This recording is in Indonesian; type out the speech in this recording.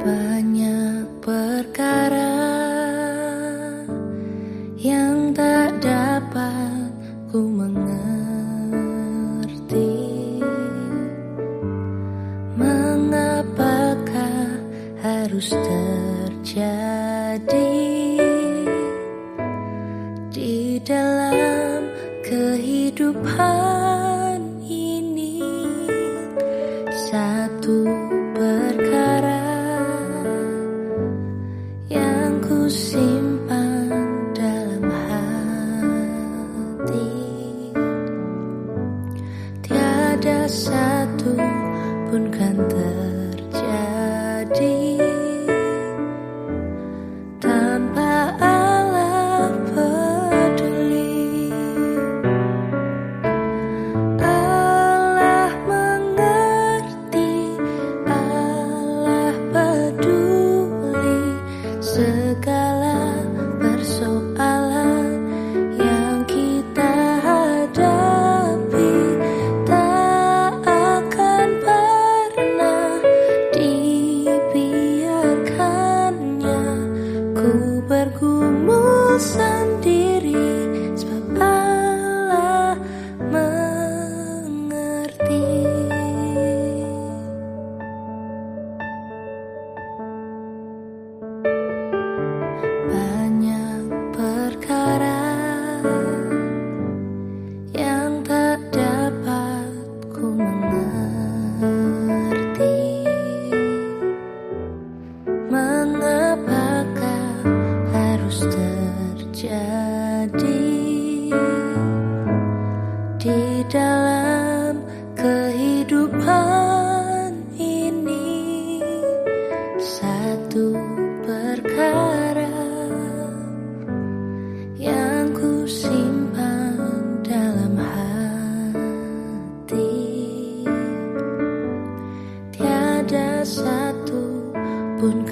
Banyak perkara yang tak dapat ku mengerti. Mengapakah harus terjadi di dalam kehidupan? Tiada satu pun kan terjadi 身 dalam kehidupan ini. Satu perkara yang ku simpan dalam hati. Tiada satu pun